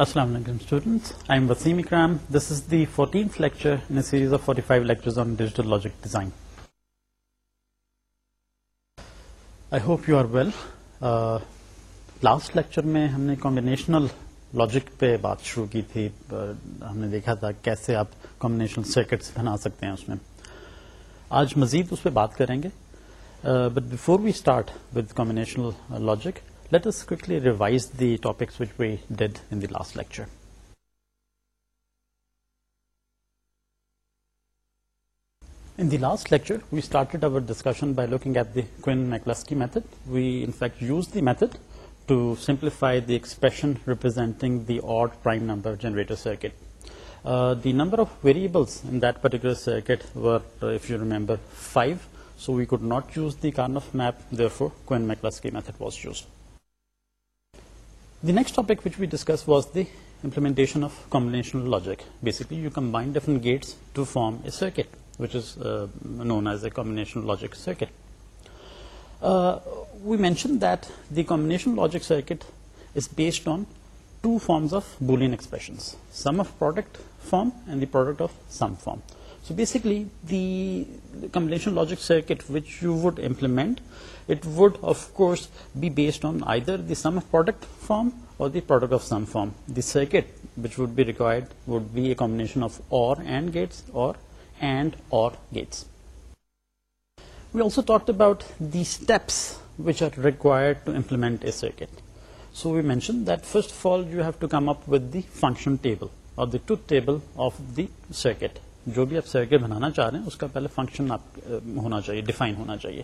السلام علیکم students I am Waseem Akram this is the fourteen logic design I hope you are well last lecture میں ہم نے combinational logic پہ بات شروع کی تھی uh, ہم نے دیکھا تھا کیسے آپ کامبنیشنل سرکٹس بنا سکتے ہیں اس میں آج مزید اس پہ بات کریں گے but before we start with combinational logic Let us quickly revise the topics which we did in the last lecture. In the last lecture, we started our discussion by looking at the Quinn-McCluskey method. We, in fact, used the method to simplify the expression representing the odd prime number generator circuit. Uh, the number of variables in that particular circuit were, uh, if you remember, 5. So we could not use the Karnough map, therefore Quinn-McCluskey method was used. The next topic which we discussed was the implementation of combinational logic. Basically, you combine different gates to form a circuit, which is uh, known as a combinational logic circuit. Uh, we mentioned that the combinational logic circuit is based on two forms of Boolean expressions, sum of product form and the product of sum form. So basically combinational logic circuit implement would of course be based on I form or circuit be record would be a combination of OR AND gates we also talk about these are required to implement a circuit so we mention that first of all you have to come up with the function table or circuit جو بھی آپ circuit بنانا چاہ رہے ہیں اس کا پہلے function آپ ہونا چاہیے ڈیفائن ہونا چاہیے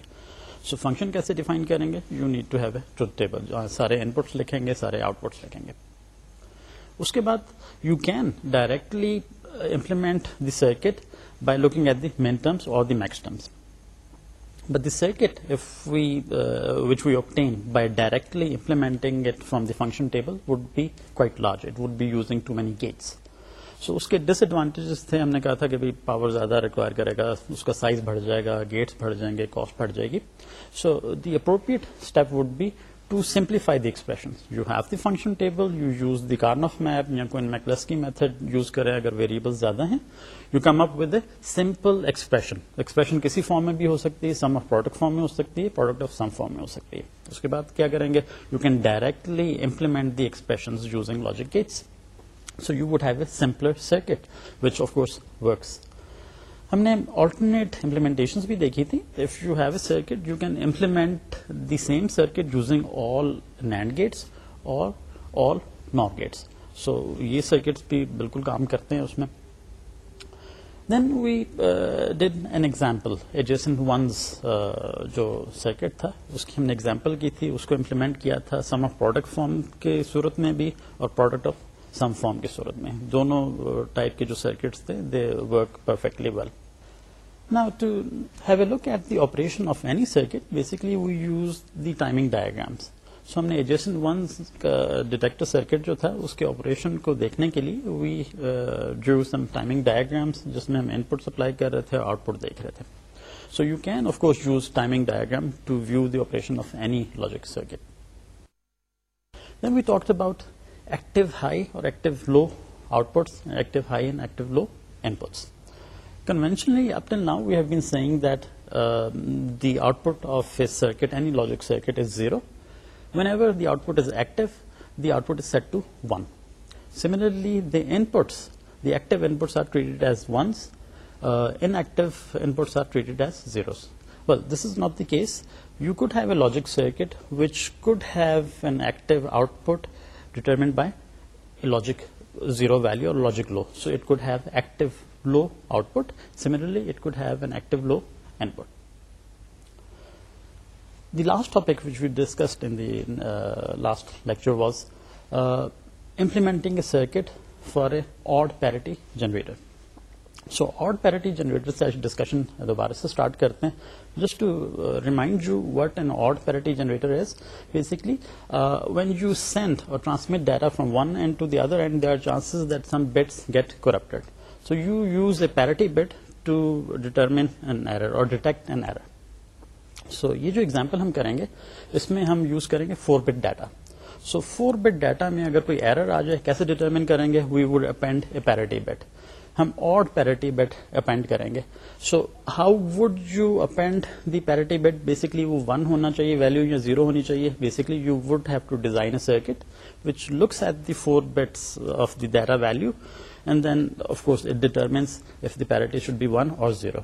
سو فنکشن کیسے ڈیفائن کریں گے you need to have a truth table سارے ان پٹس لکھیں گے سارے آؤٹ پٹس لکھیں گے اس کے بعد you can directly implement the circuit by looking at the minterms or the maxterms but the circuit we obtain by directly implementing it from the function table would be quite large it would be using too many gates so اس کے ڈس advantages تھے ہم نے کہا تھا کہ power زیادہ require کرے گا اس کا سائز بڑھ جائے گا گیٹس بڑھ جائیں گے کاسٹ بڑھ جائے گی so the appropriate step would be to simplify the expression you have the function table you use the Karnaugh map یا کوئی میکلس کی میتھڈ یوز کرے اگر ویریبل زیادہ ہیں you come up with a simple expression expression کسی form میں بھی ہو سکتی ہے سم آف پروڈکٹ فارم میں ہو سکتی ہے پروڈکٹ آف سم فارم میں ہو سکتی ہے اس کے بعد کیا کریں گے you can directly implement the expression using logic gates so you would have a simpler circuit which of course works ہم نے آلٹرنیٹ امپلیمنٹیشن بھی دیکھی تھی if you have a circuit you can implement the same circuit using all NAND gates or all NOR gates so یہ circuits بھی بالکل کام کرتے ہیں اس میں then we did an example adds ones جو سرکٹ تھا اس کی ہم نے ایگزامپل کی تھی اس کو امپلیمنٹ کیا تھا سم آف پروڈکٹ فارم کے صورت میں بھی اور پروڈکٹ آف سم فارم کی صورت میں دونوں ٹائپ کے جو سرکٹس تھے دے ورک پرفیکٹلی ویل نا to have a look at the operation of any circuit basically we use them so ہم نے ون کا ڈیٹیکٹر سرکٹ جو تھا اس کے آپریشن کو دیکھنے کے لیے وی سم ٹائمنگ گرام جس میں ہم ان پٹ سپلائی کر رہے تھے آؤٹ پٹ دیکھ رہے تھے so you can of course use timing diagram to view the operation of any logic circuit then we talk about active high or active low outputs, active high and active low inputs. Conventionally, up till now, we have been saying that um, the output of a circuit, any logic circuit, is 0. Whenever the output is active, the output is set to 1. Similarly, the inputs, the active inputs are treated as 1s, uh, inactive inputs are treated as 0s. Well, this is not the case. You could have a logic circuit which could have an active output determined by logic 0 value or logic low. So it could have active low output. Similarly, it could have an active low input. The last topic which we discussed in the uh, last lecture was uh, implementing a circuit for an odd parity generator. So odd parity generator سے discussion دوبارہ سے start کرتے ہیں just to remind you what an odd parity generator is basically when you send or transmit data from one end to the other end there are chances that some bits get corrupted so you use a parity bit to determine an error or detect an error so یہ جو example ہم کریں گے اس میں ہم use کریں گے four bit data so four bit data میں اگر کوئی ایرر آ جائے کیسے ڈیٹرمن کریں گے we would append a parity bit ہم اور پیرٹی بیٹ اپینڈ کریں گے so how would you append the parity bit basically وہ ون ہونا چاہیے ویلو یا زیرو ہونی چاہیے basically you would have to design a circuit which looks at the four bits of the data value and then of course it determines if the parity should be one or zero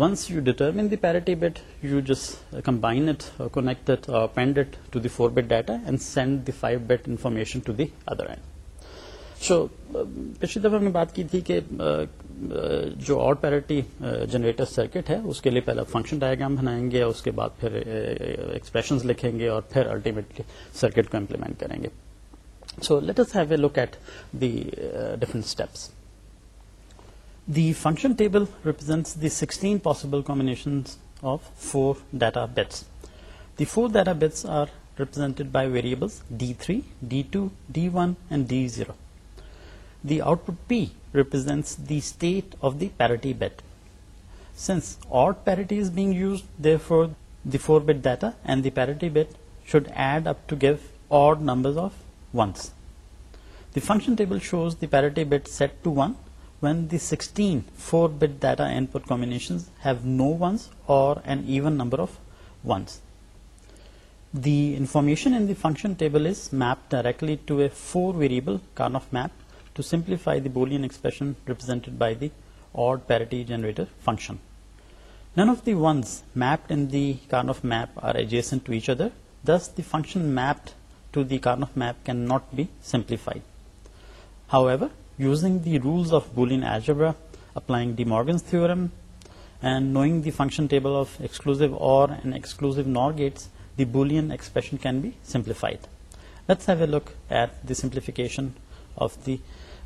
once you determine the parity bit you just combined connect append it the four bit data and send the five bit information to the other end so پچھلی دفعہ ہم نے بات کی تھی کہ جو اور جنریٹر سرکٹ ہے اس کے لیے پہلے فنکشن ڈائگرام بنائیں گے اور اس کے بعد پھر ایکسپریشن لکھیں گے اور پھر الٹیمیٹلی سرکٹ کو امپلیمنٹ کریں گے so let's have a look at the different steps the function table represents the sixteen possible combination of four data bits the four data bits are represented by variables D three D two D one and D zero The output P represents the state of the parity bit. Since odd parity is being used, therefore the 4-bit data and the parity bit should add up to give odd numbers of 1s. The function table shows the parity bit set to 1 when the 16 4-bit data input combinations have no 1s or an even number of 1s. The information in the function table is mapped directly to a 4-variable Karnaugh map to simplify the Boolean expression represented by the odd parity generator function. None of the ones mapped in the Carnot map are adjacent to each other, thus the function mapped to the Carnot map cannot be simplified. However, using the rules of Boolean algebra, applying De Morgan's theorem, and knowing the function table of exclusive OR and exclusive NOR gates, the Boolean expression can be simplified. Let's have a look at the simplification of the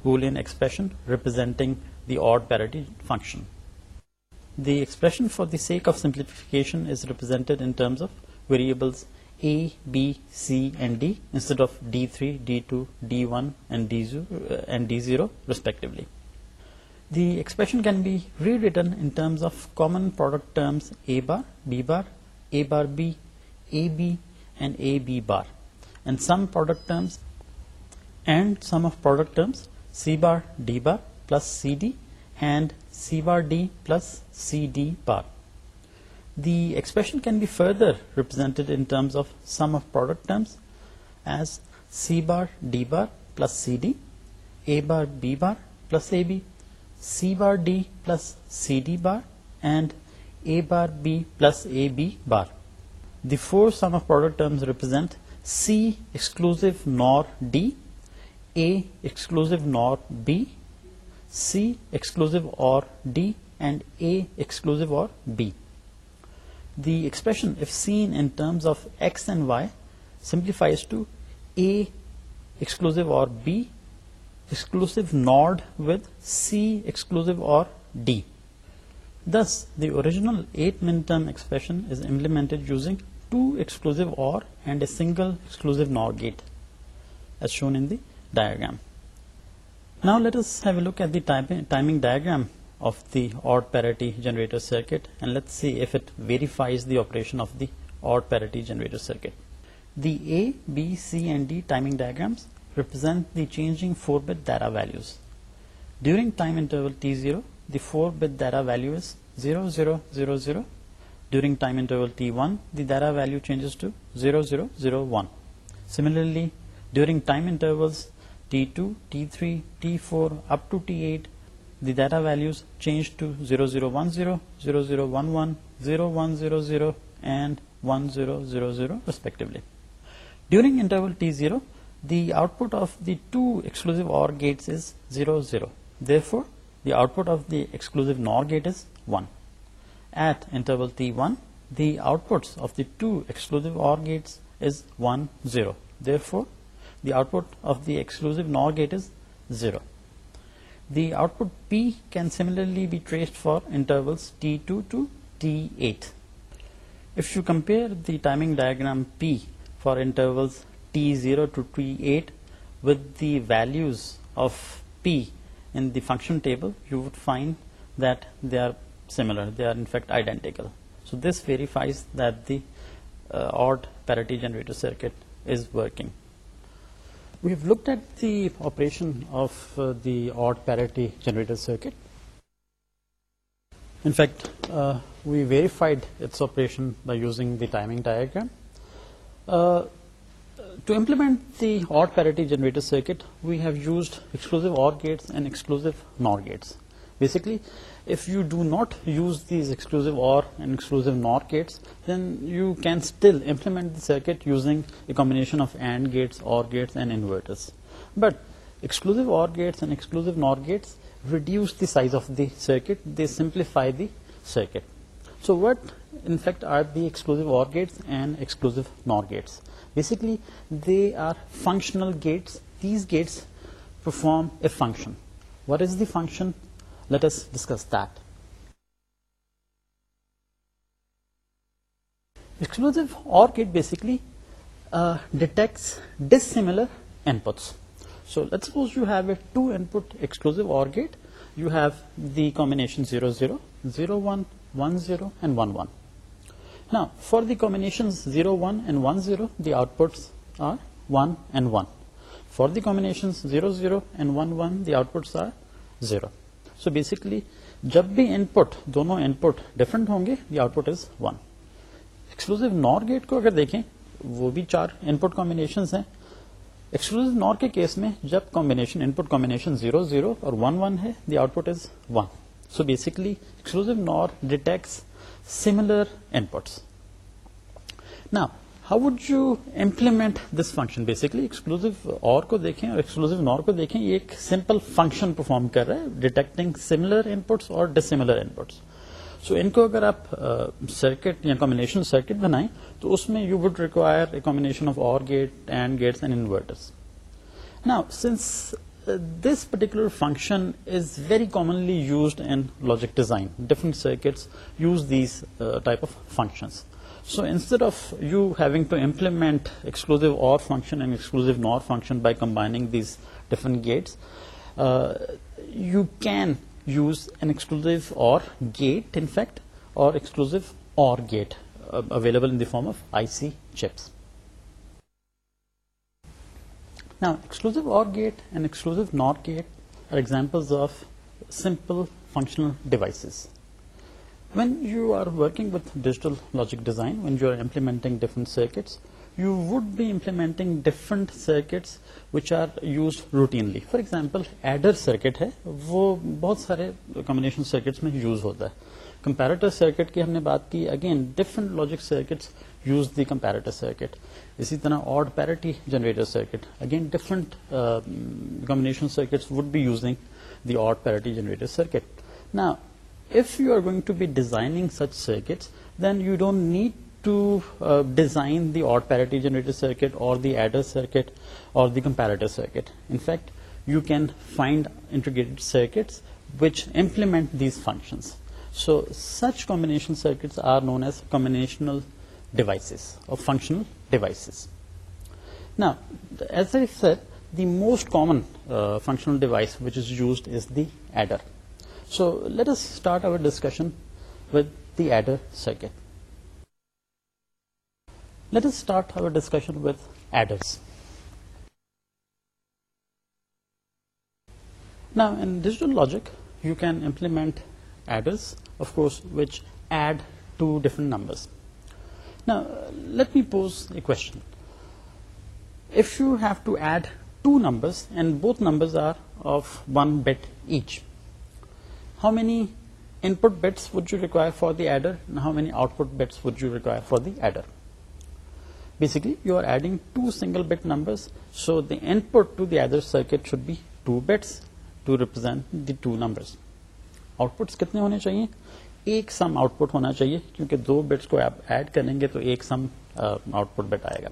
Boolean expression representing the odd parity function. The expression, for the sake of simplification, is represented in terms of variables A, B, C, and D instead of D3, D2, D1, and D0 uh, respectively. The expression can be rewritten in terms of common product terms A bar, B bar, A bar B, AB, and AB bar, and some of product terms C bar D bar plus CD and C bar D plus CD bar. The expression can be further represented in terms of sum of product terms as C bar D bar plus CD, A bar B bar plus AB, C bar D plus CD bar and A bar B plus AB bar. The four sum of product terms represent C exclusive NOR D جنل at min expression is implement use two exclusive or single NOR gate show the diagram. Now let us have a look at the timing diagram of the odd parity generator circuit, and let's see if it verifies the operation of the odd parity generator circuit. The A, B, C and D timing diagrams represent the changing 4-bit data values. During time interval T0, the 4-bit data value is 0000. During time interval T1, the data value changes to 0001. Similarly, during time intervals T three T four up data value change to zero zero one zero zero zero one one zero one zero zero one zero zero zero respectively during T zero the output of the ex or gates are zero therefore the output of the exclusive net is one interval T one the output of the ex or gates therefore the output of the exclusive NOR gate is 0. The output P can similarly be traced for intervals T2 to T8. If you compare the timing diagram P for intervals T0 to T8 with the values of P in the function table, you would find that they are similar, they are in fact identical. So this verifies that the uh, odd parity generator circuit is working. We have looked at the operation of uh, the odd parity generator circuit. In fact, uh, we verified its operation by using the timing diagram. Uh, to implement the odd parity generator circuit, we have used exclusive OR gates and exclusive NOR gates. Basically, if you do not use these exclusive OR and exclusive NOR gates, then you can still implement the circuit using a combination of AND gates, OR gates and inverters. But exclusive OR gates and exclusive NOR gates reduce the size of the circuit, they simplify the circuit. So what in fact are the exclusive OR gates and exclusive NOR gates? Basically they are functional gates. These gates perform a function. What is the function? Discuss disclose basically detects ڈسمیٹس you have دشن zero zero zero zero for the combination zero wind one zero the outputs one for the combination zero زیروپٹس are zero so basically جب بھی ان پٹ دونوں ان پٹ different ہوں گے the output is one exclusive nor gate کو اگر دیکھیں وہ بھی چار ان پٹ کامبینیشن ہیں ایکسکلوز نور کے کیس میں جب combination input combination zero zero اور ون ون ہے the output is one so basically exclusive nor detects similar inputs نا how would you implement this function basically exclusive or کو دیکھیں اور ایکسکلوزیو نور کو دیکھیں یہ ایک سمپل فنکشن پرفارم کر رہا ہے ڈیٹیکٹنگ سملر انپٹس اور ڈسملر انپٹس سو ان کو اگر آپ سرکٹ یا کمبنیشن سرکٹ بنائیں تو اس میں you would require a combination of OR gate AND gates and inverters نا since this particular function is very commonly used in logic design different circuits use these type of functions So instead of you having to implement exclusive OR function and exclusive NOR function by combining these different gates, uh, you can use an exclusive OR gate, in fact, or exclusive OR gate uh, available in the form of IC chips. Now, exclusive OR gate and exclusive NOR gate are examples of simple functional devices. When you are working with digital logic design when you are implementing circuits you would be implementing different circuits which are use routinely for example adder circuit ہے وہ بہت سارے combination circuits میں use ہوتا ہے comparator circuit کی ہم نے بات کی again different logic circuits use the comparator circuit اسی طرح odd parity generator different combination circuits would be using the odd parity generator If you are going to be designing such circuits, then you don't need to uh, design the odd parity generator circuit or the adder circuit or the comparator circuit. In fact, you can find integrated circuits which implement these functions. So such combination circuits are known as combinational devices or functional devices. Now, as I said, the most common uh, functional device which is used is the adder. So let us start our discussion with the adder circuit. Let us start our discussion with adders. Now in digital logic you can implement adders, of course, which add two different numbers. Now let me pose a question. If you have to add two numbers and both numbers are of one bit each, how many input bits would you require for the adder how many output bits would you require for the adder basically you are adding two single bit number so the input to the adder circuit should be two bits to represent the two numbers outputs کتنے ہونے چاہیے ایک سم out put ہونا چاہیے کیونکہ دو bed کو آپ add کریں گے تو ایک سم آؤٹ پٹ بیڈ آئے گا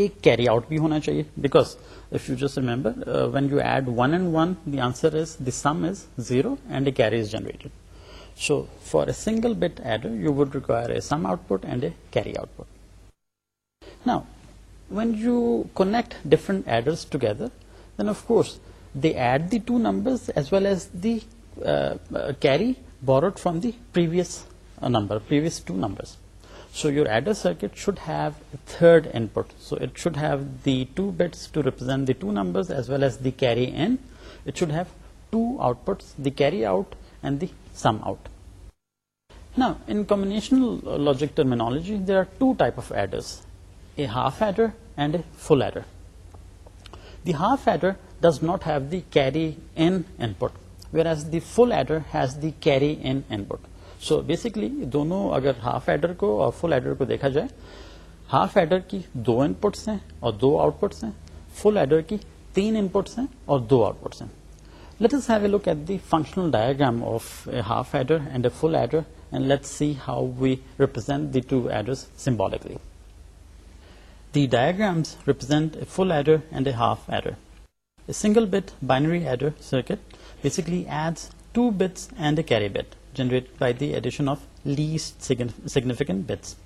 ایک کیری آؤٹ بھی ہونا چاہیے because if you just remember when you add one and one the answer is the sum is zero and a carry is generated so for a single bit adder you would require a sum output and a carry output now when you connect different adders together then of course they add the two number as well as the carry board from the previous number previous two numbers So your adder circuit should have a third input. So it should have the two bits to represent the two numbers as well as the carry in. It should have two outputs, the carry out and the sum out. Now in combinational logic terminology, there are two types of adders, a half adder and a full adder. The half adder does not have the carry in input, whereas the full adder has the carry in input. So basically دونوں اگر half adder کو اور full adder کو دیکھا جائے half adder کی دو inputs ہیں اور دو آؤٹ پٹس ہیں فل ایڈر کی تین پٹس ہیں اور دو آؤٹ پٹس ہیں let's have a look at the functional diagram of a half adder and a full adder and let see how we represent the two symbolically the represent a full adder and a half adder single bit binary adder circuit basically two bits and a carry bit generated by the addition of least significant bits.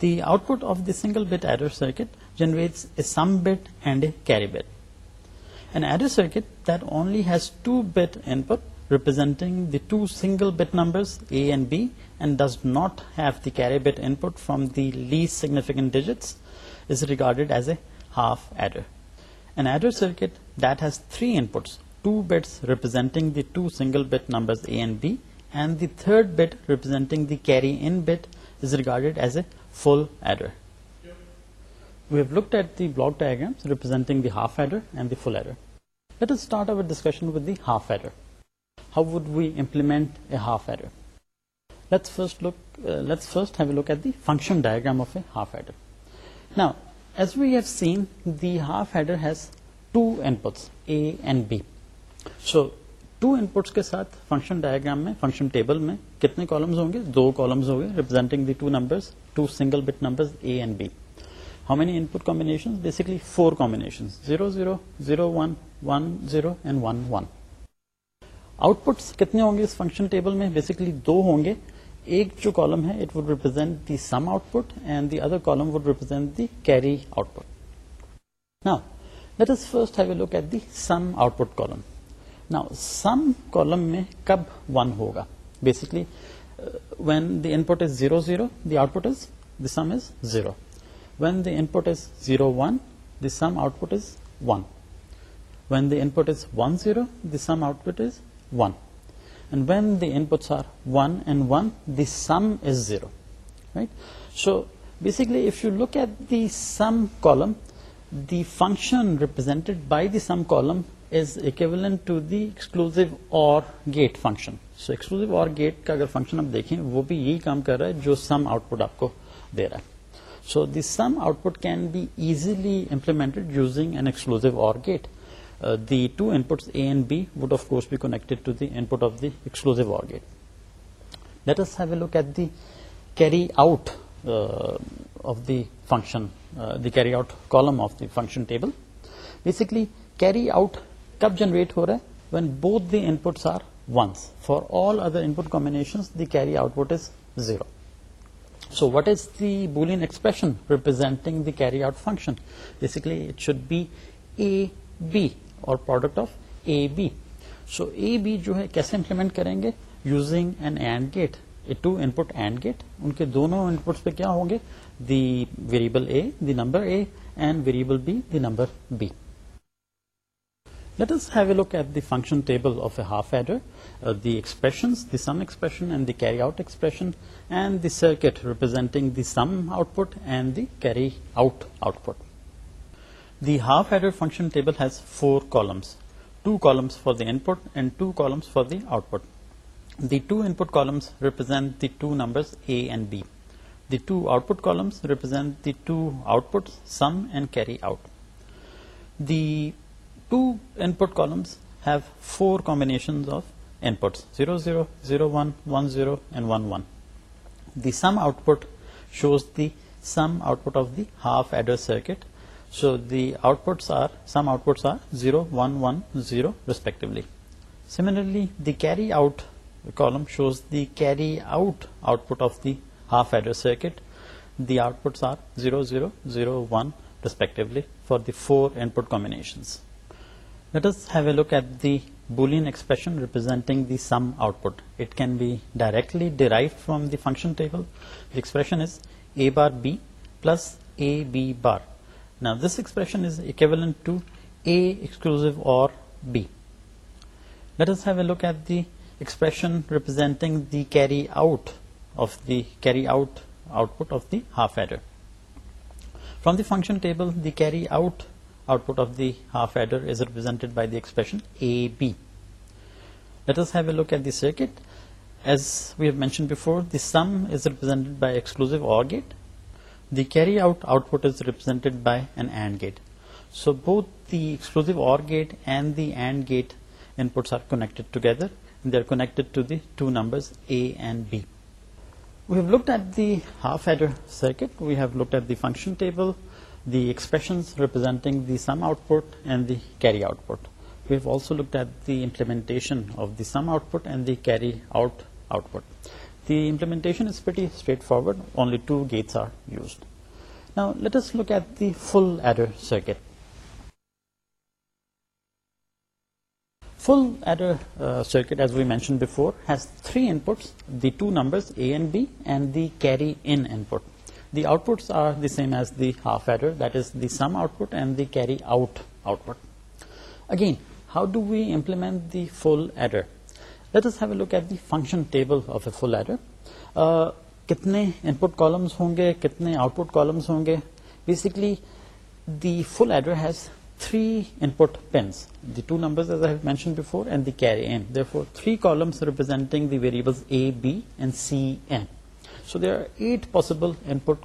The output of the single bit adder circuit generates a sum bit and a carry bit. An adder circuit that only has 2-bit input representing the two single bit numbers A and B and does not have the carry bit input from the least significant digits is regarded as a half adder. An adder circuit that has 3 inputs, 2 bits representing the two single bit numbers A and B carry regarded as a adder we have looked at the so two inputs کے ساتھ function diagram میں function table میں کتنے columns ہوں گے دو columns ہوں گے representing the two two single bit A and B how many input combination basically four combination zero zero zero one one zero and one one outputs کتنے ہوں گے اس فنکشن ٹیبل میں بیسکلی دو ہوں گے ایک جو کالم ہے it would represent the sum output and the other column would represent the carry output نا let us first have a look at the sum output column نا سم کالم میں کب ون ہوگا basically when the input is zero zero the output is the sum is zero when the input is zero one the sum output is one when the input is one zero the sum output is one and when the inputs are one and one the sum is zero right so basically if you look at the sum column the function represented by the sum column gate function so exclusive OR gate کا اگر function دیکھیں وہ بھی یہی کام کر رہا ہے جو سم آؤٹ پٹ آپ کو دے رہا ہے so sum output implemented using OR gate the two puts A and B with of course B put of exclusive OR gate let look at the out of the function column of the function table basically carry out کب generate ہو رہا ہے when both the inputs are ones for all other input the carry output is zero so what is the Boolean expression representing the carry out function basically it should be A B OR product of A B so A B جو ہے کیسے implement کریں گے using an AND gate two input AND gate ان کے دونوں ان پہ کیا ہوں گے the variable A the number A and variable B the number B let's look at the function half adder function table two columns four the in put add two columns for the output that columns represent the two number be the two output columns represent the two output sum and carry out the Two input columns have four combinations of inputs 00, 01, 10, and 11. The sum output shows the sum output of the half adder circuit. So the outputs are, sum outputs are 0, 1, 1, 0 respectively. Similarly, the carry out column shows the carry out output of the half adder circuit. The outputs are 0, 0, 0, 1 respectively for the four input combinations. Let us have a look at the Boolean expression representing the sum output. It can be directly derived from the function table. The expression is a bar b plus a b bar. Now this expression is equivalent to a exclusive or b. Let us have a look at the expression representing the carry out output of the half adder. From the function table, the carry out out پٹینٹڈیٹ a look at the circuit as we've mention the sum is represent بائیس output represent by AND gate so دیسکل gate and that put together the OR connector function table the expression representing the sum output and the carry output also look the implement پٹری out output دیمینٹ forward آرزڈ look at the فرکٹ full circuit as we mention before has three inputs the two number A bed the carry ان پ the out adder that is that and the carried output again how do we implement the full adders look at the function table full adder کتنے ان پٹ columns ہوں گے کتنے out put columns ہوں گے basically the full adder has three inputs the two number and the carry M دیلم representing the variable A B and C M so the are eight possibilities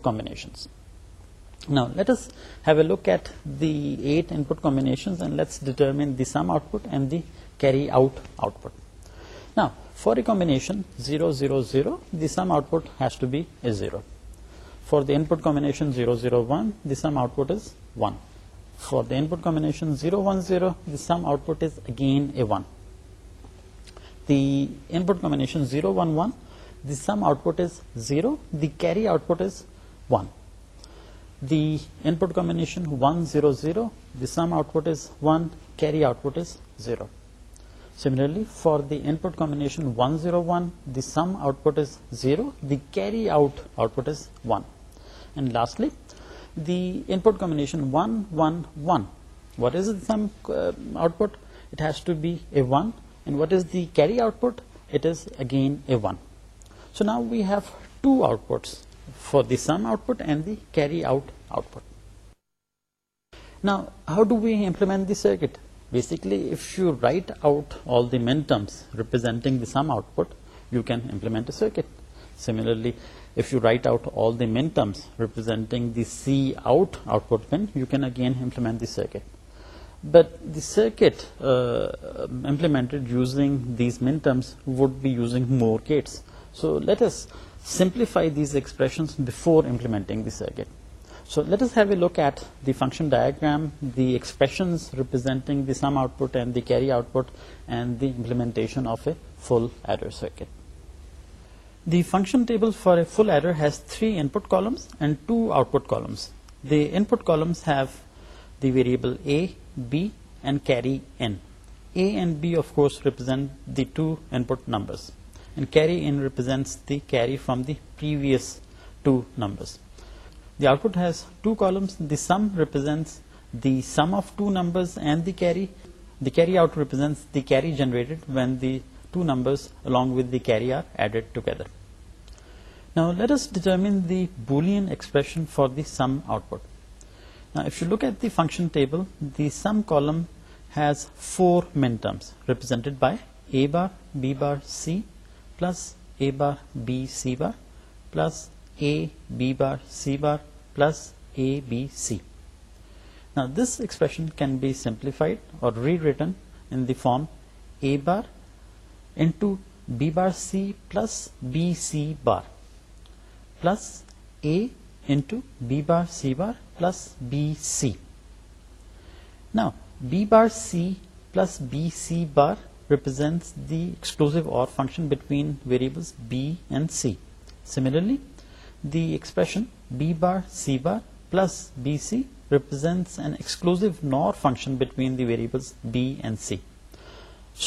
zero zero zero the sum output be ایو for the input combination zero zero one the sum output is one for the input combination zero one zero the sum output again a one the input combination zero one one the sum output is 0, the carry output is 1. The input combination 1 0 0, the sum output is 1, carry output is 0. Similarly, for the input combination 1 0 1, the sum output is 0, the carry output is 1. And lastly, the input combination 1 1 1, what is the sum uh, output? It has to be a 1. And what is the carry output? It is again a 1. So now we have two outputs, for the sum output and the carry out output. Now how do we implement the circuit? Basically, if you write out all the min terms representing the sum output, you can implement a circuit. Similarly, if you write out all the min terms representing the C out output pin, you can again implement the circuit. But the circuit uh, implemented using these min terms would be using more gates. So let us simplify these expressions before implementing the circuit. So let us have a look at the function diagram, the expressions representing the sum output and the carry output, and the implementation of a full adder circuit. The function table for a full adder has 3 input columns and 2 output columns. The input columns have the variable A, B, and carry N. A and B, of course, represent the 2 input numbers and carry in represents the carry from the previous two numbers. The output has two columns. The sum represents the sum of two numbers and the carry. The carry out represents the carry generated when the two numbers along with the carry are added together. Now let us determine the Boolean expression for the sum output. Now if you look at the function table, the sum column has 4 min terms represented by a bar, b bar, c, plus A bar B C bar plus A B bar C bar plus A B C نا this expression can be simplified or rewritten in the form A bar into B bar C plus B C bar plus A into B bar C bar plus B C نا B bar C plus B C bar represents the exclusive OR function between variables B and C similarly the expression B bar C bar plus B C represents exclusive NOR function between the variables B and C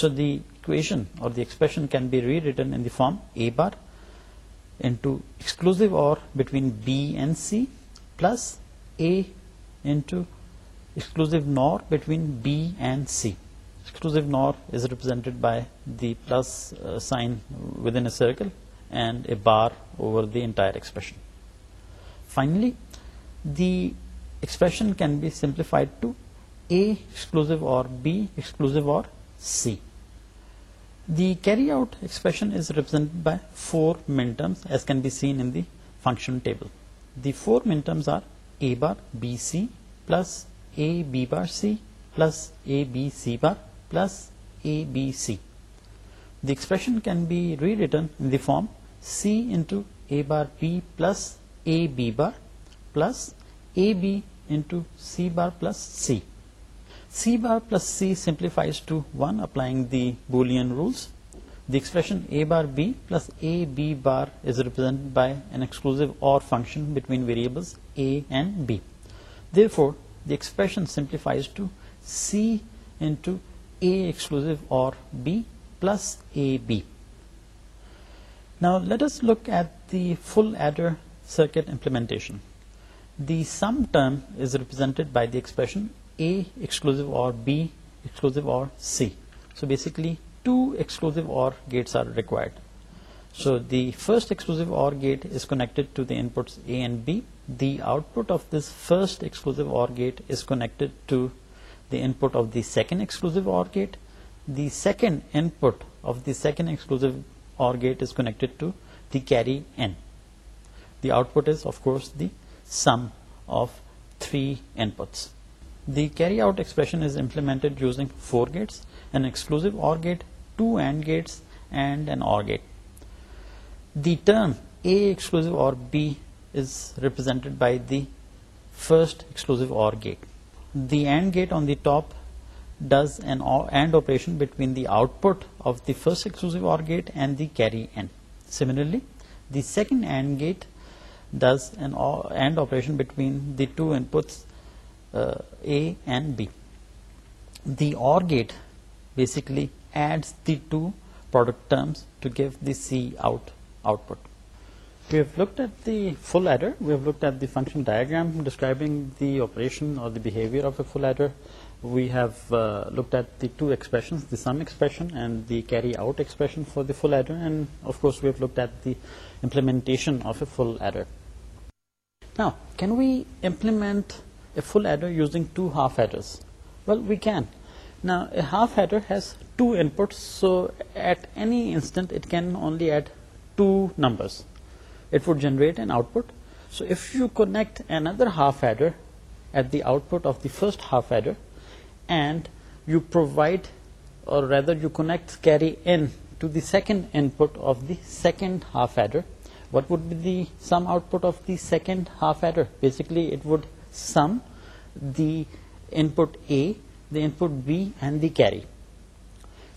so دیویشن or the E expression can be rewritten form it exclusive OR B and C plus O exclusive NOR between B and C sign circle and finally the expression کی simplified ٹوکل carry آؤٹریشن by four minterms as can be seen the function table the four minterms are B C plus bar plus ABC. The expression can be rewritten in the form C into A bar B plus AB bar plus AB into C bar plus C. C bar plus C simplifies to 1 applying the Boolean rules. The expression A bar B plus AB bar is represented by an exclusive OR function between variables A and B. Therefore, the expression simplifies to C into B plus now let's look at the full circuit represented by the exclusive OR gate is and B the output of this first OR gate is connected to the اینٹ of the second exclusive OR gate the second of the second exclusive OR gate کنیکٹری out Porus gates represented by the first OR gate the AND gate on the top does an AND operation between the output of the first exclusive OR gate and the carry N. Similarly, the second AND gate does an AND operation between the two inputs uh, A and B. The OR gate basically adds the two product terms to give the C output. Full adder at the function ڈائرنگ can only add two numbers first half adder and you provide کیریکنڈ آفنڈ half adder what we them output of the second half adder basically the and the carry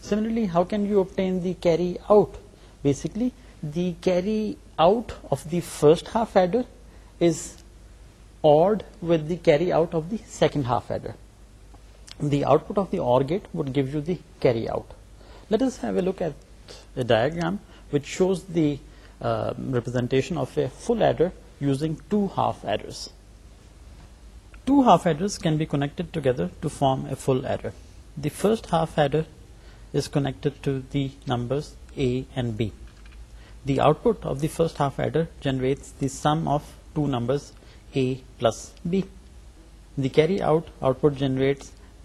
similarly how can you اب carried basically the carry out of the first half adder very out of the second half adder the output of that we've you دیری out let us a look shows the representation A and B the out first بیری out pantry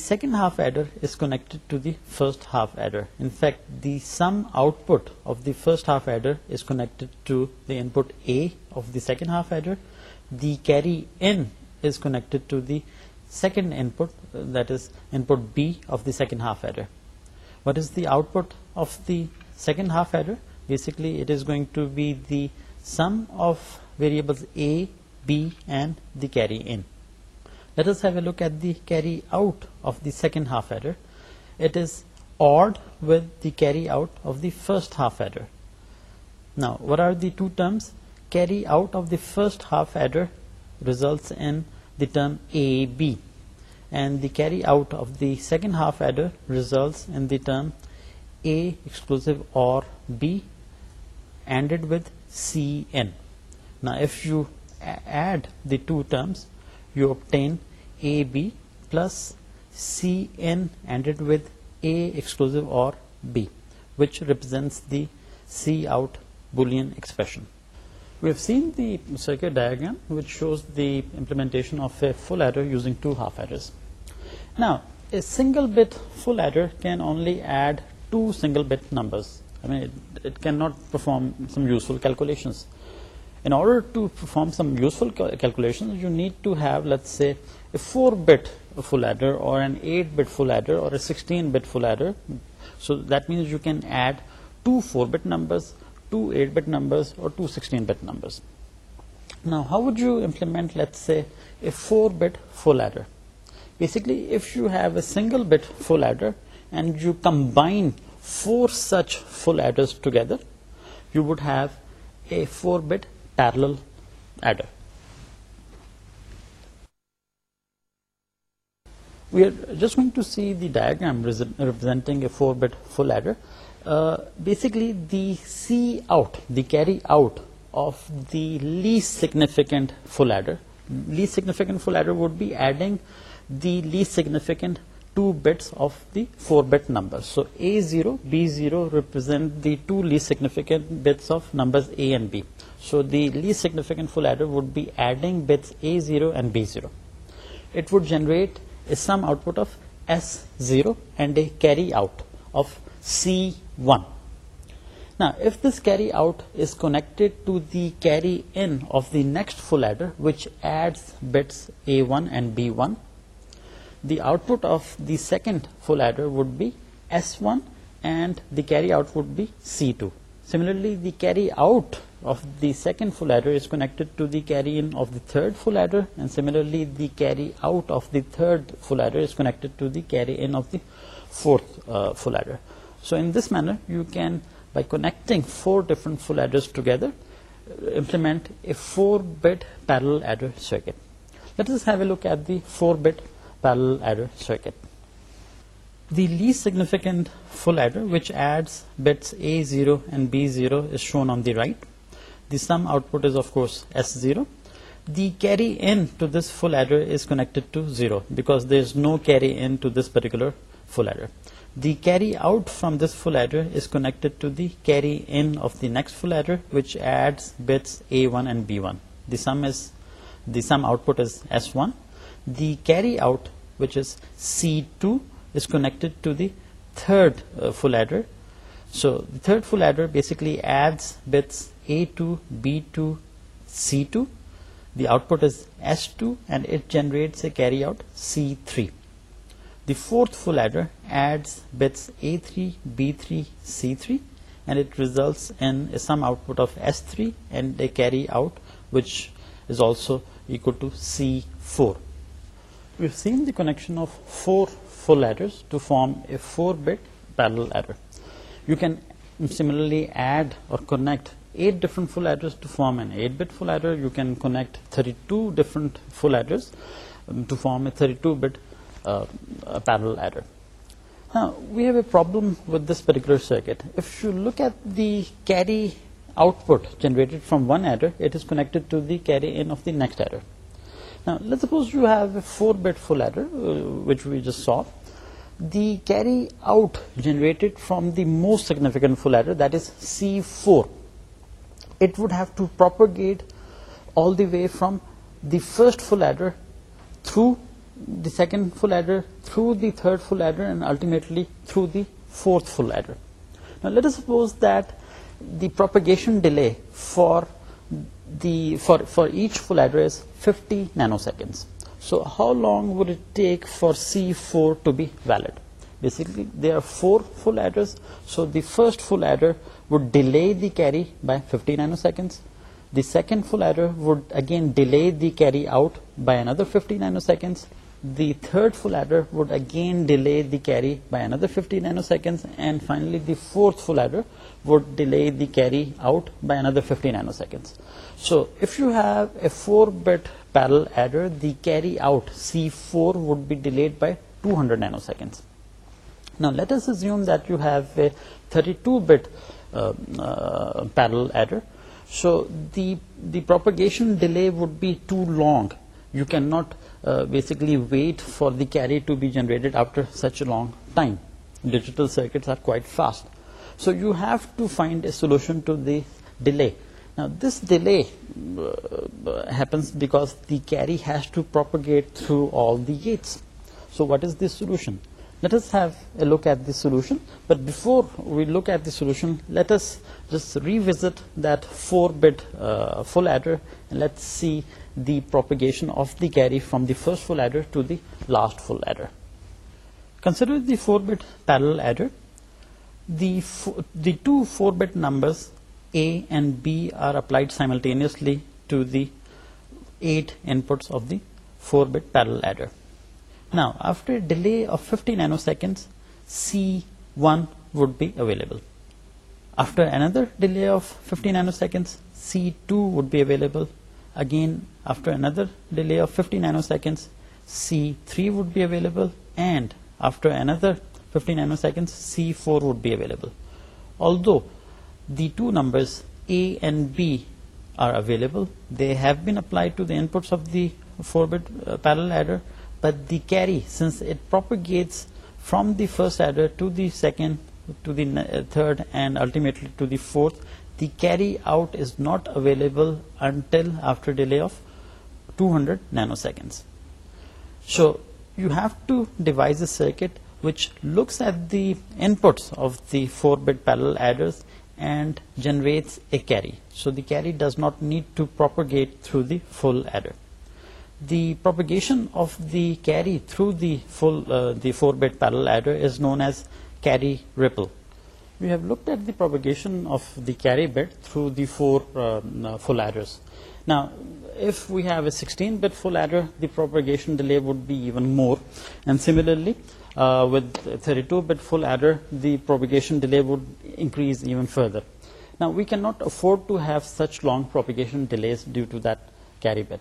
second half adder is connect to the first half adder the sum output of the first half adder is connect to دف the second half adder the carry in is connect second input, that is input B of the second half adder. What is the output of the second half adder? Basically it is going to be the sum of variables A, B and the carry in. Let us have a look at the carry out of the second half adder. It is ORed with the carry out of the first half adder. Now what are the two terms? Carry out of the first half adder results in term A B and the carry out of the second half adder result if you add them you ابین A B plus C and A OR B which represent the C out Boolean expression suit main can add two four bit number eight bit number or two sixteen bit number basically A C adder and you combined four such full adders together you would have a four bit parallel we are just wiring to سی دیگر representing a four bit full adder Uh, basically the C out, the carry out of the least significant full adder. Least significant full adder would be adding the least significant 2 bits of the 4-bit number. So A0, B0 represent the 2 least significant bits of numbers A and B. So the least significant full adder would be adding bits A0 and B0. It would generate a sum output of S0 and a carry out of C carry out we C similarly دیری out of the second full adder full adder and similarly دیری out the third full adder full adder So in this manner, you can, by connecting four different full adders together, uh, implement a 4-bit parallel adder circuit. Let us have a look at the 4-bit parallel adder circuit. The least significant full adder, which adds bits A0 and B0, is shown on the right. The sum output is of course S0. The carry in to this full adder is connected to 0 because there is no carry in to this particular full adder. The carry out from this full adder is connected to the carry in of the next full adder, which adds bits A1 and B1. The sum output is S1. The carry out, which is C2, is connected to the third uh, full adder. So the third full adder basically adds bits A2, B2, C2. The output is S2, and it generates a carry out C3. The fourth فڈرڈ A three B three C three and it results also to C scene the کنیکشنرلیڈ or پیو اے this پٹیکر circuit carry out generated from the most significant full adders C four would have to propagate all the way from the first full adder through the second full adder, through the third full adder, and ultimately through the fourth full adder. Now let us suppose that the propagation delay for each full adder is 50 nanoseconds. So how long would it take for C4 to be valid? Basically, there are 4 full adders, so the first full adder would delay the carry by 50 nanoseconds. The second full adder would again delay the carry out by another 50 nanoseconds, third full adder would again delay carry another fifty nanosecond full adder well this so Harry four valid by two ہنڈریڈیشن delay to long you can note basically wait for the carry to be generated after such a long time. Digital circuits are quite fast, so you have to find a solution to the delay. Now this delay uh, uh, happens because the carry has to propagate through all the gates. So what is the solution? Let us have a look at the solution, but before we look at the solution, let us just revisit that 4-bit uh, full adder, and let's see the propagation of the carry from the first full adder to دیسٹ full adder consider the four bit pair A and B are upped سائملٹی four bit adder delay C one would be available C two would be available Again, after another delay of 50 nanoseconds, C3 would be available, and after another 50 nanoseconds, C4 would be available. Although the two numbers A and B are available, they have been applied to the inputs of the 4-bit uh, parallel adder, but the carry, since it propagates from the first adder to the second, to the uh, third, and ultimately to the fourth, the carry out is not available until after delay of 200 nanoseconds. So you have to devise a circuit which looks at the inputs of the 4-bit parallel adders and generates a carry. So the carry does not need to propagate through the full adder. The propagation of the carry through the 4-bit uh, parallel adder is known as carry ripple. We have looked at the propagation of the carry bit through the four uh, uh, full adders. Now, if we have a 16-bit full adder, the propagation delay would be even more, and similarly uh, with 32-bit full adder, the propagation delay would increase even further. Now, we cannot afford to have such long propagation delays due to that carry bit.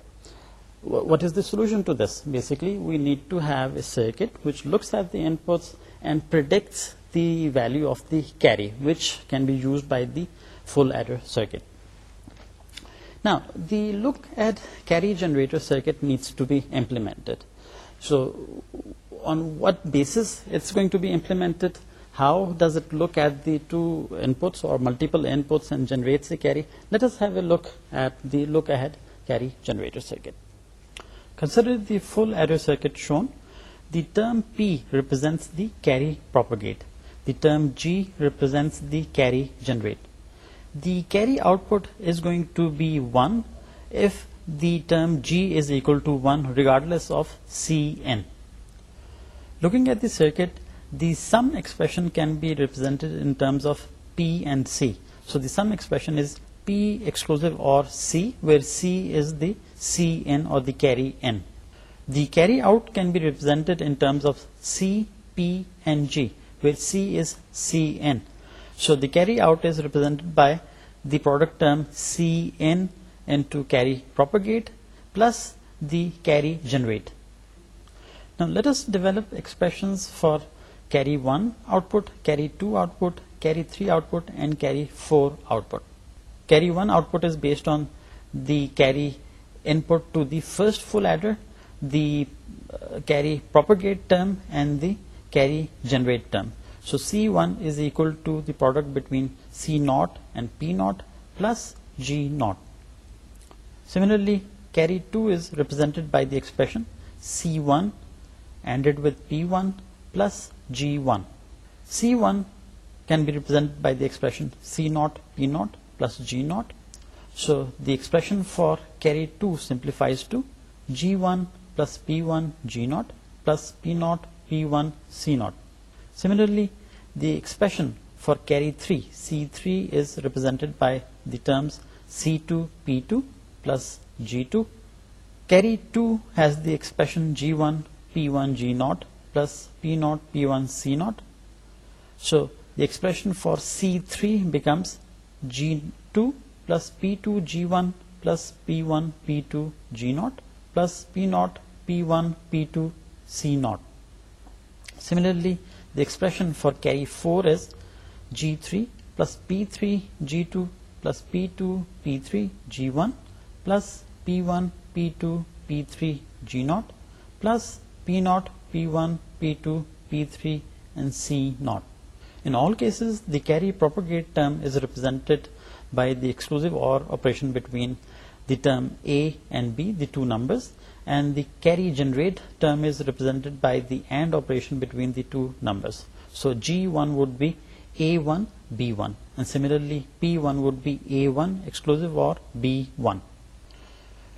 What is the solution to this? Basically, we need to have a circuit which looks at the inputs and predicts the value of the carry, which can be used by the full adder circuit. Now, the look at carry generator circuit needs to be implemented. So, on what basis it's going to be implemented? How does it look at the two inputs or multiple inputs and generates a carry? Let us have a look at the look ahead carry generator circuit. Consider the full adder circuit shown. The term P represents the carry propagate. The term G represents the carry generated. The carry output is going to be 1 if the term G is equal to 1 regardless of Cn. Looking at the circuit, the sum expression can be represented in terms of P and C. So the sum expression is P exclusive or C, where C is the Cn or the carry n. The carry out can be represented in terms of C, P and G where C is Cn. So the carry out is represented by the product term Cn into carry propagate plus the carry generate. Now let us develop expressions for carry 1 output, carry 2 output, carry 3 output and carry 4 output. Carry 1 output is based on the carry input to the first full adder, the uh, carry propagate term and the carry generate term. So C1 is equal to the product between C0 and P0 plus G0. Similarly, carry 2 is represented by the expression C1 ended with P1 plus G1. C1 can be represented by the expression C0 P0 plus G0. So the expression for carry 2 simplifies to G1 plus P1 G0 plus P0 P1 C0. Similarly, the expression for carry 3, C3, is represented by the terms C2 P2 plus G2. Carry 2 has the expression G1 P1 G0 plus P0 P1 C0. So the expression for C3 becomes G2 plus P2 G1 plus P1 P2 G0 plus P0 P1 P2 C0. Similarly, the expression for carry 4 is G3 plus P3 G2 plus P2 P3 G1 plus P1 P2 P3 G0 plus P0 P1 P2 P3 and C0. In all cases, the carry propagate term is represented by the exclusive OR operation between the term A and B, the two numbers, and the carry generate term is represented by the AND operation between the two numbers. So G1 would be A1 B1, and similarly P1 would be A1 exclusive or B1.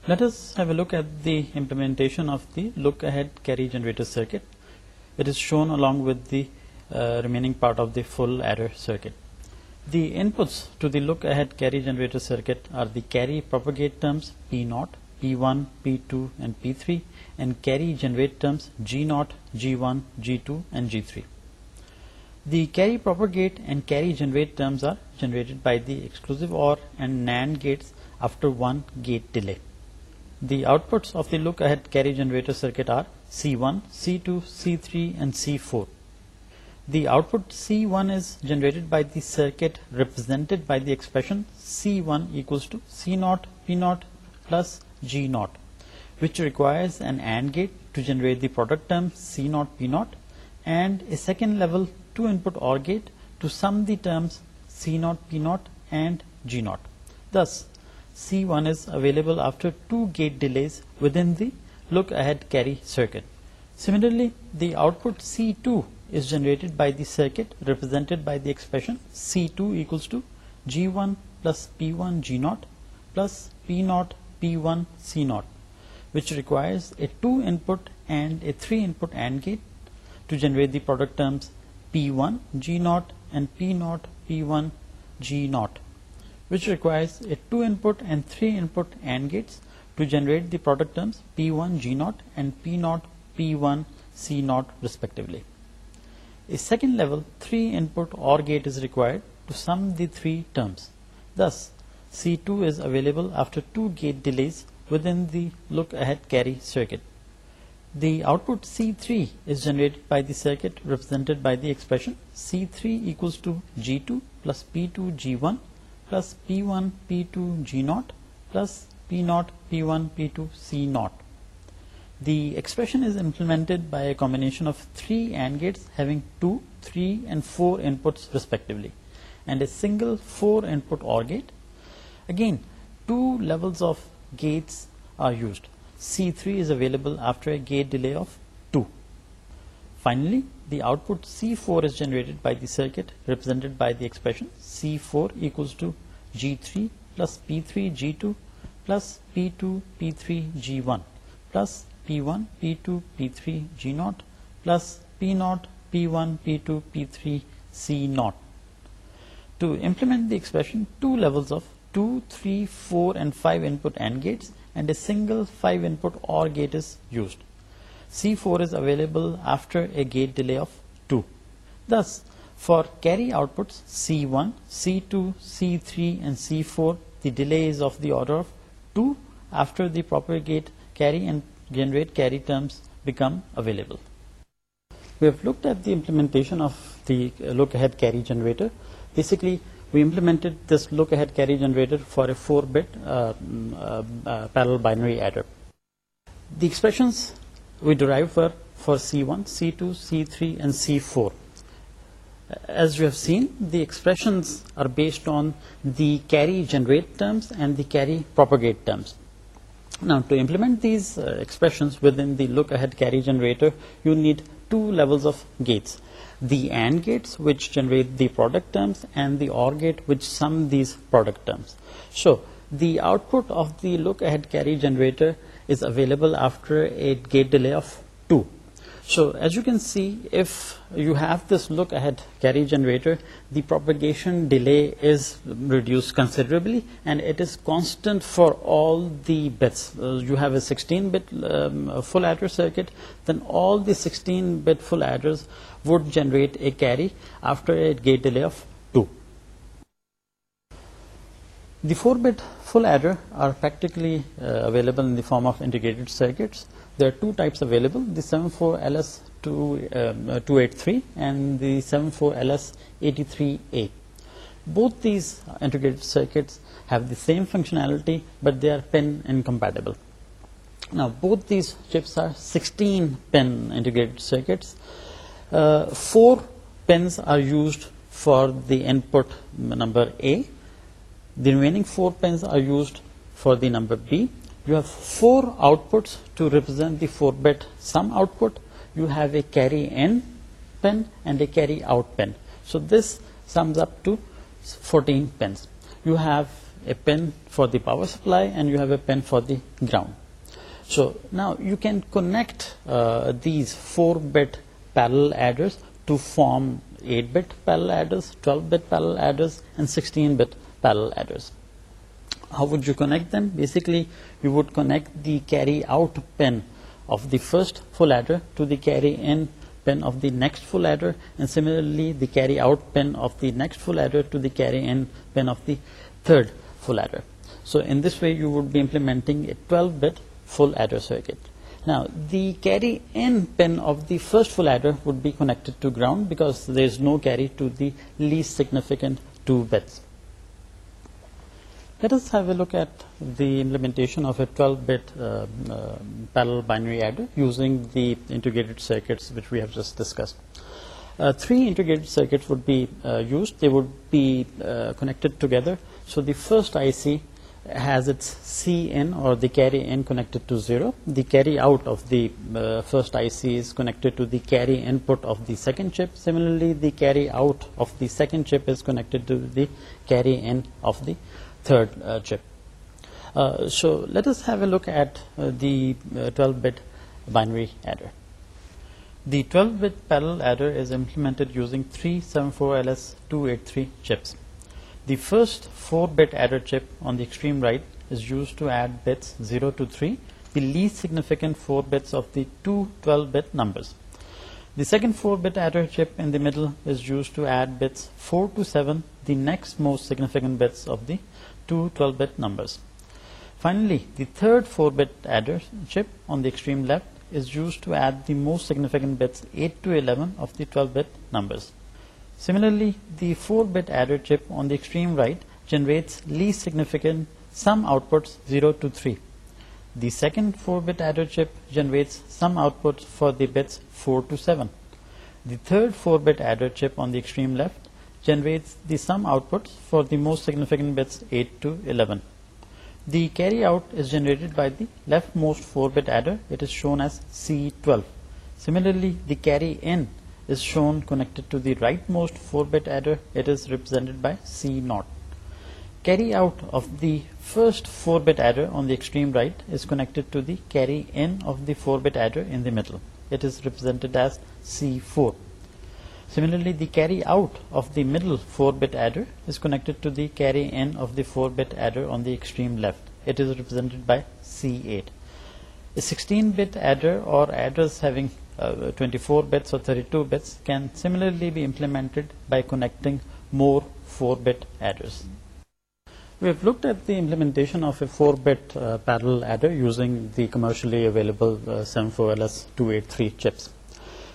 Let us have a look at the implementation of the look ahead carry generator circuit. It is shown along with the uh, remaining part of the full adder circuit. The inputs to the look ahead carry generator circuit are the carry propagate terms P0 P1, P2 and P3 and carry generate terms G0, G1, G2 and G3. The carry propagate and carry generate terms are generated by the exclusive OR and NAND gates after one gate delay. The outputs of the look ahead carry generator circuit are C1, C2, C3 and C4. The output C1 is generated by the circuit represented by the expression C1 equals to C0, P0 plus G naught, which requires an AND gate to generate the product term C naught P naught, and a second level 2-input OR gate to sum the terms C naught P naught and G naught. Thus, C1 is available after 2 gate delays within the look-ahead carry circuit. Similarly, the output C2 is generated by the circuit represented by the expression C2 equals to G1 plus P1 G0 plus P0 P1 C0, which requires a 2-input and a 3-input AND gate to generate the product terms P1 G0 and P0 P1 G0, which requires a 2-input and 3-input AND gates to generate the product terms P1 G0 and P0 P1 C0 respectively. A second level 3-input OR gate is required to sum the three terms. Thus, C2 is available after 2 gate delays within the look-ahead carry circuit. The output C3 is generated by the circuit represented by the expression C3 equals to G2 plus P2 G1 plus P1 P2 G0 plus P0 P1 P2 C0. The expression is implemented by a combination of 3 AND gates having 2, 3 and 4 inputs respectively, and a single 4 input OR gate Again, two levels of gates are used. C3 is available after a gate delay of 2. Finally, the output C4 is generated by the circuit, represented by the expression C4 equals to G3 plus P3 G2 plus P2 P3 G1 plus P1 P2 P3 G0 plus P0 P1 P2 P3 C0. To implement the expression, two levels of 2, 3, 4 and 5 input AND gates and a single 5 input OR gate is used. C4 is available after a gate delay of 2. Thus, for carry outputs C1, C2, C3 and C4, the delay is of the order of 2 after the propagate carry and generate carry terms become available. We have looked at the implementation of the look ahead carry generator. Basically, we implemented this look-ahead carry generator for a 4-bit uh, uh, uh, parallel binary adder. The expressions we derived were for C1, C2, C3, and C4. As you have seen, the expressions are based on the carry generate terms and the carry propagate terms. Now, to implement these expressions within the look-ahead carry generator, you need two levels of gates the AND gates which generate the product terms and the OR gate which sum these product terms. So the output of the look ahead carry generator is available after a gate delay of 2. So as you can see, if you have this look ahead carry generator, the propagation delay is reduced considerably, and it is constant for all the bits. Uh, you have a 16-bit um, full adder circuit, then all the 16-bit full adders would generate a carry after a gate delay of 2. The 4-bit full adder are practically uh, available in the form of integrated circuits. There are two types available, the 74LS283 uh, and the 74LS83A. Both these integrated circuits have the same functionality, but they are pin incompatible. Now both these chips are 16 pin integrated circuits. Uh, 4 pins are used for the input number A. The remaining 4 pins are used for the number B. You have four outputs to represent the 4-bit sum output. You have a carry in pin and a carry out pin. So this sums up to 14 pins. You have a pin for the power supply and you have a pin for the ground. So now you can connect uh, these 4-bit parallel adders to form 8-bit parallel adders, 12-bit parallel adders, and 16-bit parallel adders. How would you connect then basically you would connect the carry out pin of the first full adder کیؤٹ pin of the next full adder کی third full adder so in this way you would be implementing the carry in pin of the first full adder would be connect to ground because there is no carry significant thread waves the we connected together so the first I C's it C in or carry in connected to zero the carry out of the first I سیکٹڈ to then put of the second chip similarly the carry out of the second chip is connected to the carry in of the third uh, chip. Uh, so let us have a look at uh, the 12-bit binary adder. The 12-bit parallel adder is implemented using three 74LS283 chips. The first 4-bit adder chip on the extreme right is used to add bits 0 to 3, the least significant 4 bits of the two 12-bit numbers. The second 4-bit adder chip in the middle is used to add bits 4 to 7, the next most significant bits of the two 12-bit numbers. Finally, the third 4-bit adder chip on the extreme left is used to add the most significant bits 8 to 11 of the 12-bit numbers. Similarly, the 4-bit adder chip on the extreme right generates least significant sum outputs 0 to 3. The second 4-bit adder chip generates sum outputs for the bits 4 to 7. The third 4-bit adder chip on the extreme left generates the sum output for the most significant bits 8 to 11. The carry out is generated by the leftmost 4-bit adder. It is shown as C12. Similarly, the carry in is shown connected to the rightmost 4-bit adder. It is represented by C0. Carry out of the first 4-bit adder on the extreme right is connected to the carry in of the 4-bit adder in the middle. It is represented as C4. Similarly the carry out of the middle four bit adders connect to the carry in of the four bit adder extreme left it represent by C eight sixty four bit اور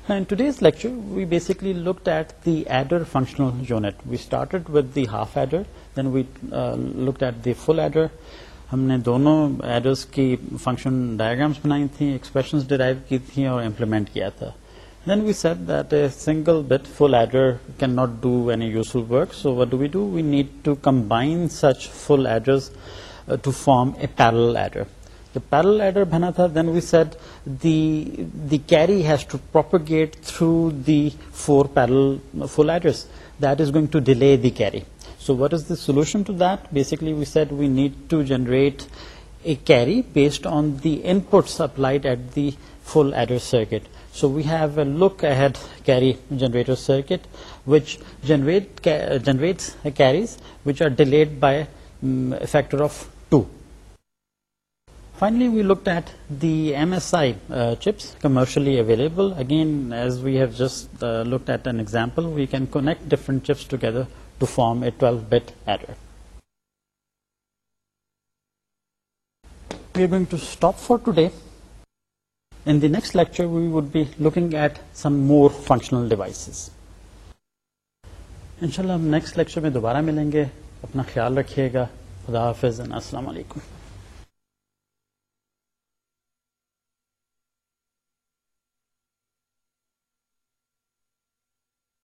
today's lecture we basically looked at the adder functional ہم نے دونوں address کی function diagrams بنائی تھیں expression derive کی تھیں اور امپلیمنٹ کیا تھا then we saw that a single bit full adder can not do any useful work so what do we do we need to combine such full adders to form a parallel adder parallel adder بنا تھا then we saw the carry has to propagate through the four full adders going to delay the carry so what is the solution to that basically we saw we need to generate a carry based on the inputs applied at the full adder circuit so we have a look carry generator generate کی finally we look at the M S I chips commercially available we can connect different chips together to forming to stop for today in next lecture at some more functional devices ان شاء اللہ میں دوبارہ ملیں گے اپنا خیال رکھیے گا خدا حافظ السلام علیکم